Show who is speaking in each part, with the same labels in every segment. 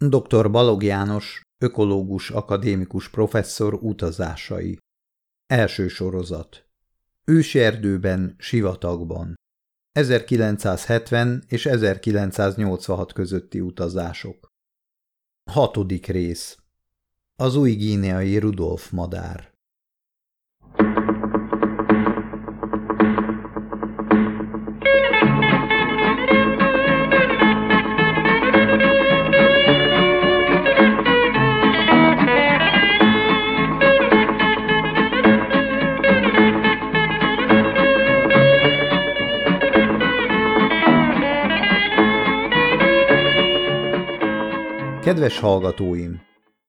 Speaker 1: Dr. Balog János, ökológus akadémikus professzor utazásai. Első sorozat. Őserdőben, sivatagban. 1970 és 1986 közötti utazások. Hatodik rész. Az új gíneai Rudolf madár. Kedves hallgatóim!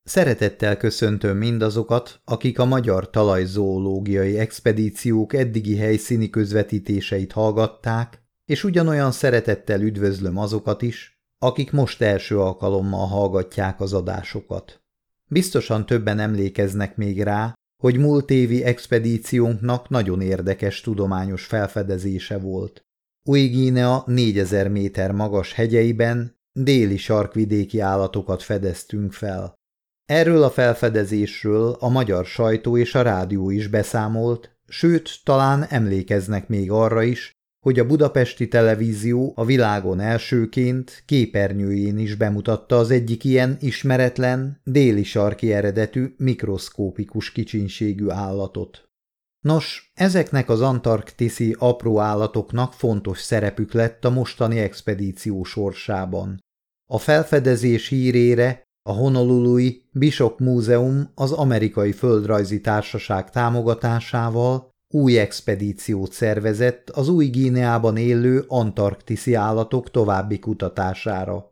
Speaker 1: Szeretettel köszöntöm mindazokat, akik a magyar talajzoológiai expedíciók eddigi helyszíni közvetítéseit hallgatták, és ugyanolyan szeretettel üdvözlöm azokat is, akik most első alkalommal hallgatják az adásokat. Biztosan többen emlékeznek még rá, hogy múlt évi expedíciónknak nagyon érdekes tudományos felfedezése volt. Új-Gínea 4000 méter magas hegyeiben déli sarkvidéki állatokat fedeztünk fel. Erről a felfedezésről a magyar sajtó és a rádió is beszámolt, sőt, talán emlékeznek még arra is, hogy a budapesti televízió a világon elsőként képernyőjén is bemutatta az egyik ilyen ismeretlen, déli sarki eredetű, mikroszkópikus kicsinségű állatot. Nos, ezeknek az antarktiszi apró állatoknak fontos szerepük lett a mostani expedíció sorsában. A felfedezés hírére a Honolului Bishop Múzeum az Amerikai Földrajzi Társaság támogatásával új expedíciót szervezett az új Gíneában élő antarktiszi állatok további kutatására.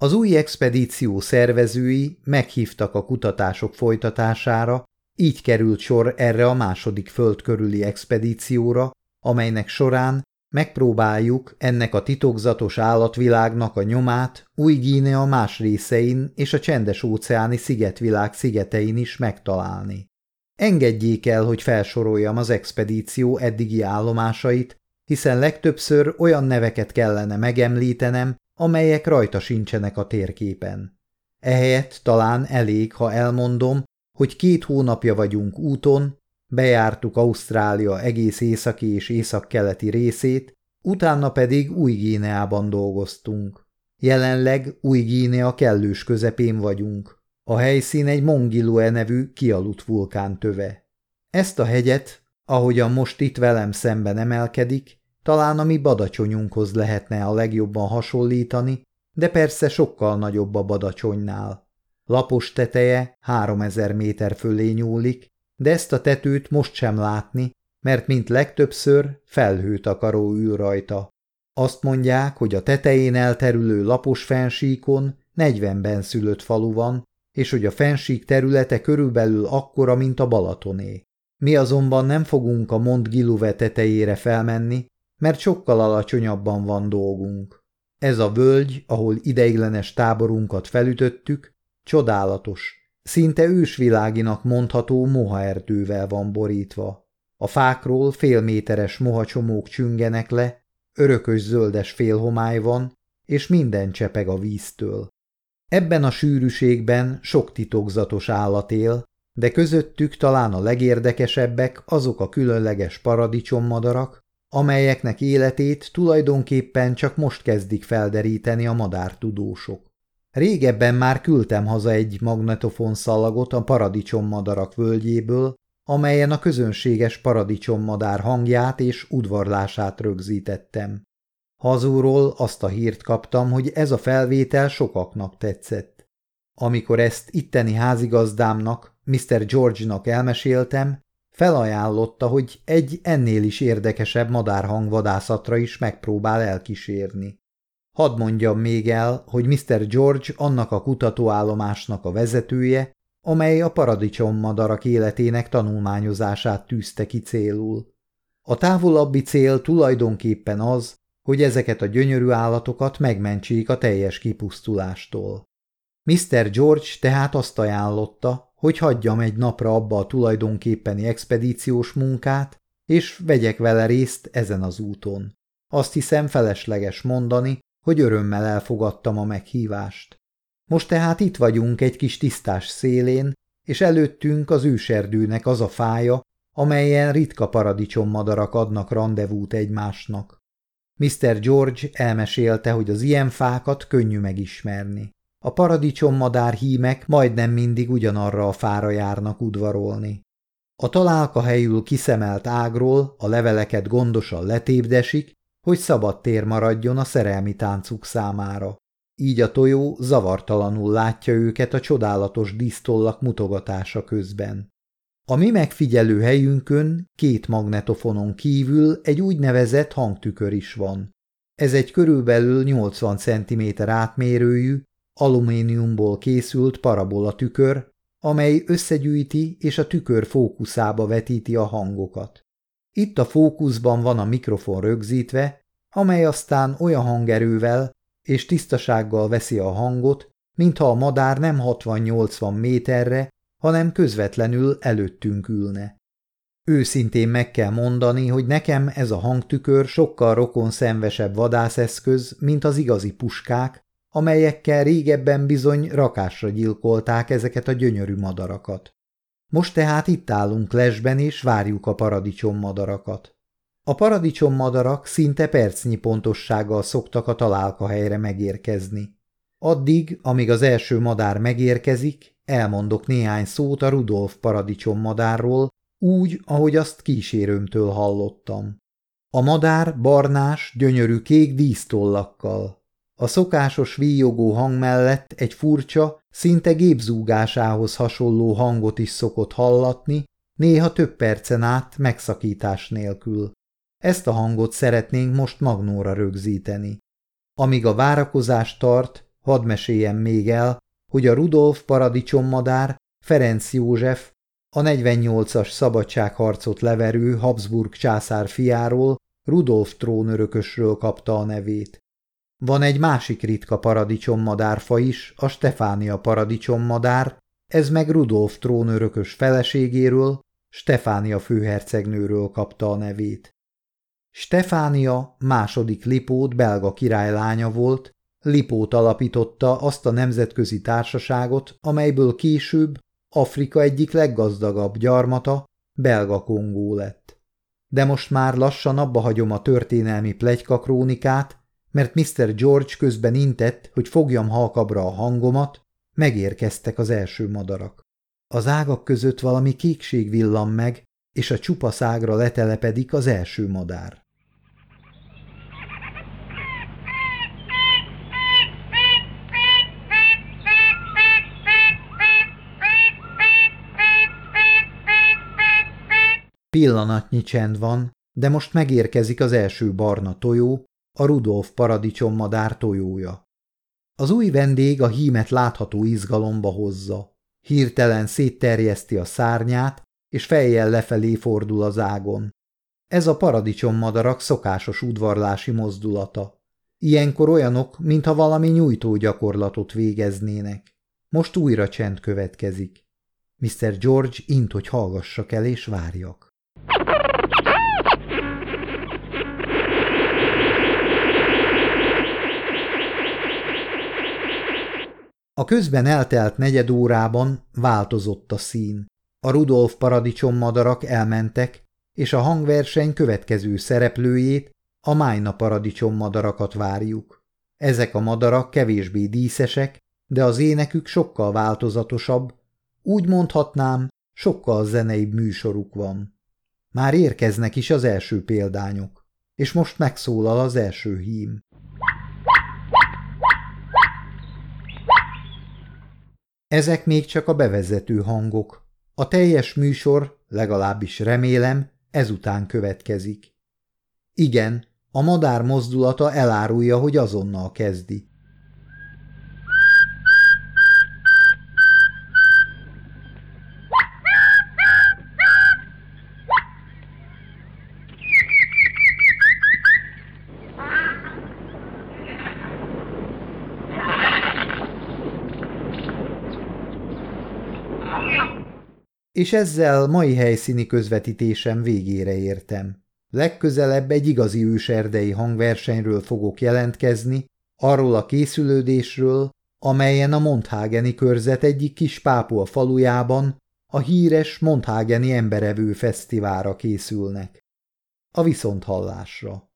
Speaker 1: Az új expedíció szervezői meghívtak a kutatások folytatására, így került sor erre a második föld körüli expedícióra, amelynek során megpróbáljuk ennek a titokzatos állatvilágnak a nyomát Új-Gínea más részein és a csendes-óceáni szigetvilág szigetein is megtalálni. Engedjék el, hogy felsoroljam az expedíció eddigi állomásait, hiszen legtöbbször olyan neveket kellene megemlítenem, amelyek rajta sincsenek a térképen. Ehelyett talán elég, ha elmondom, hogy két hónapja vagyunk úton, bejártuk Ausztrália egész északi és északkeleti részét, utána pedig Új-Gíneában dolgoztunk. Jelenleg Új-Gínea kellős közepén vagyunk. A helyszín egy Mongilue nevű kialudt vulkán töve. Ezt a hegyet, ahogyan most itt velem szemben emelkedik, talán a mi badacsonyunkhoz lehetne a legjobban hasonlítani, de persze sokkal nagyobb a badacsonynál. Lapos teteje 3000 méter fölé nyúlik, de ezt a tetőt most sem látni, mert mint legtöbbször felhőt akaró ül rajta. Azt mondják, hogy a tetején elterülő lapos fensíkon 40 szülött falu van, és hogy a fensík területe körülbelül akkora, mint a Balatoné. Mi azonban nem fogunk a Mont Giluve tetejére felmenni, mert sokkal alacsonyabban van dolgunk. Ez a völgy, ahol ideiglenes táborunkat felütöttük, csodálatos, Szinte ősviláginak mondható mohaerdővel van borítva. A fákról félméteres mohacsomók csüngenek le, örökös zöldes félhomály van, és minden csepeg a víztől. Ebben a sűrűségben sok titokzatos állat él, de közöttük talán a legérdekesebbek azok a különleges paradicsommadarak, amelyeknek életét tulajdonképpen csak most kezdik felderíteni a madártudósok. Régebben már küldtem haza egy magnetofon-szalagot a paradicsommadarak völgyéből, amelyen a közönséges paradicsommadár hangját és udvarlását rögzítettem. Hazúról azt a hírt kaptam, hogy ez a felvétel sokaknak tetszett. Amikor ezt itteni házigazdámnak, Mr. George-nak elmeséltem, felajánlotta, hogy egy ennél is érdekesebb madárhangvadászatra is megpróbál elkísérni. Hadd mondjam még el, hogy Mr. George annak a kutatóállomásnak a vezetője, amely a paradicsommadarak életének tanulmányozását tűzte ki célul. A távolabbi cél tulajdonképpen az, hogy ezeket a gyönyörű állatokat megmentsék a teljes kipusztulástól. Mr. George tehát azt ajánlotta, hogy hagyjam egy napra abba a tulajdonképpeni expedíciós munkát, és vegyek vele részt ezen az úton. Azt hiszem felesleges mondani, hogy örömmel elfogadtam a meghívást. Most tehát itt vagyunk egy kis tisztás szélén, és előttünk az őserdőnek az a fája, amelyen ritka paradicsommadarak adnak rendezvút egymásnak. Mr. George elmesélte, hogy az ilyen fákat könnyű megismerni. A paradicsommadár hímek majdnem mindig ugyanarra a fára járnak udvarolni. A találka helyül kiszemelt ágról a leveleket gondosan letépdesik, hogy szabad tér maradjon a szerelmi táncuk számára. Így a tojó zavartalanul látja őket a csodálatos dísztollak mutogatása közben. A mi megfigyelő helyünkön két magnetofonon kívül egy úgynevezett hangtükör is van. Ez egy körülbelül 80 cm átmérőjű, alumíniumból készült parabola tükör, amely összegyűjti és a tükör fókuszába vetíti a hangokat. Itt a fókuszban van a mikrofon rögzítve, amely aztán olyan hangerővel és tisztasággal veszi a hangot, mintha a madár nem 60-80 méterre, hanem közvetlenül előttünk ülne. Őszintén meg kell mondani, hogy nekem ez a hangtükör sokkal rokon szenvesebb vadászeszköz, mint az igazi puskák, amelyekkel régebben bizony rakásra gyilkolták ezeket a gyönyörű madarakat. Most tehát itt állunk lesben és várjuk a paradicsom-madarakat. A paradicsom-madarak szinte percnyi pontossággal szoktak a találka megérkezni. Addig, amíg az első madár megérkezik, elmondok néhány szót a Rudolf paradicsom-madárról, úgy, ahogy azt kísérőmtől hallottam. A madár barnás, gyönyörű kék dísztollakkal, a szokásos víjogó hang mellett egy furcsa, szinte gépzúgásához hasonló hangot is szokott hallatni, néha több percen át megszakítás nélkül. Ezt a hangot szeretnénk most magnóra rögzíteni. Amíg a várakozás tart, hadd meséljem még el, hogy a Rudolf paradicsommadár, Ferenc József, a 48-as szabadságharcot leverő Habsburg császár fiáról, Rudolf trónörökösről kapta a nevét. Van egy másik ritka paradicsommadárfa is, a Stefánia paradicsommadár, ez meg Rudolf trónörökös feleségéről, Stefánia főhercegnőről kapta a nevét. Stefánia második Lipót belga királylánya volt, Lipót alapította azt a nemzetközi társaságot, amelyből később Afrika egyik leggazdagabb gyarmata, belga Kongó lett. De most már lassan abba hagyom a történelmi plegyka krónikát, mert Mr. George közben intett, hogy fogjam halkabra a hangomat, megérkeztek az első madarak. Az ágak között valami kékség villan meg, és a csupasz ágra letelepedik az első madár. Pillanatnyi csend van, de most megérkezik az első barna tojó, a Rudolf paradicsommadár tojója. Az új vendég a hímet látható izgalomba hozza. Hirtelen szétterjeszti a szárnyát, és fejjel lefelé fordul az ágon. Ez a paradicsommadarak szokásos udvarlási mozdulata. Ilyenkor olyanok, mintha valami nyújtó gyakorlatot végeznének. Most újra csend következik. Mr. George int, hogy hallgassak el és várjak. A közben eltelt negyed órában változott a szín. A Rudolf paradicsommadarak elmentek, és a hangverseny következő szereplőjét, a Májna paradicsommadaраkat várjuk. Ezek a madarak kevésbé díszesek, de az énekük sokkal változatosabb, úgy mondhatnám, sokkal zeneibb műsoruk van. Már érkeznek is az első példányok, és most megszólal az első hím. Ezek még csak a bevezető hangok. A teljes műsor, legalábbis remélem, ezután következik. Igen, a madár mozdulata elárulja, hogy azonnal kezdi. És ezzel mai helyszíni közvetítésem végére értem. Legközelebb egy igazi őserdei hangversenyről fogok jelentkezni, arról a készülődésről, amelyen a Monthageni körzet egyik kis pápol falujában a híres Monthageni emberevő fesztiválra készülnek. A viszonthallásra.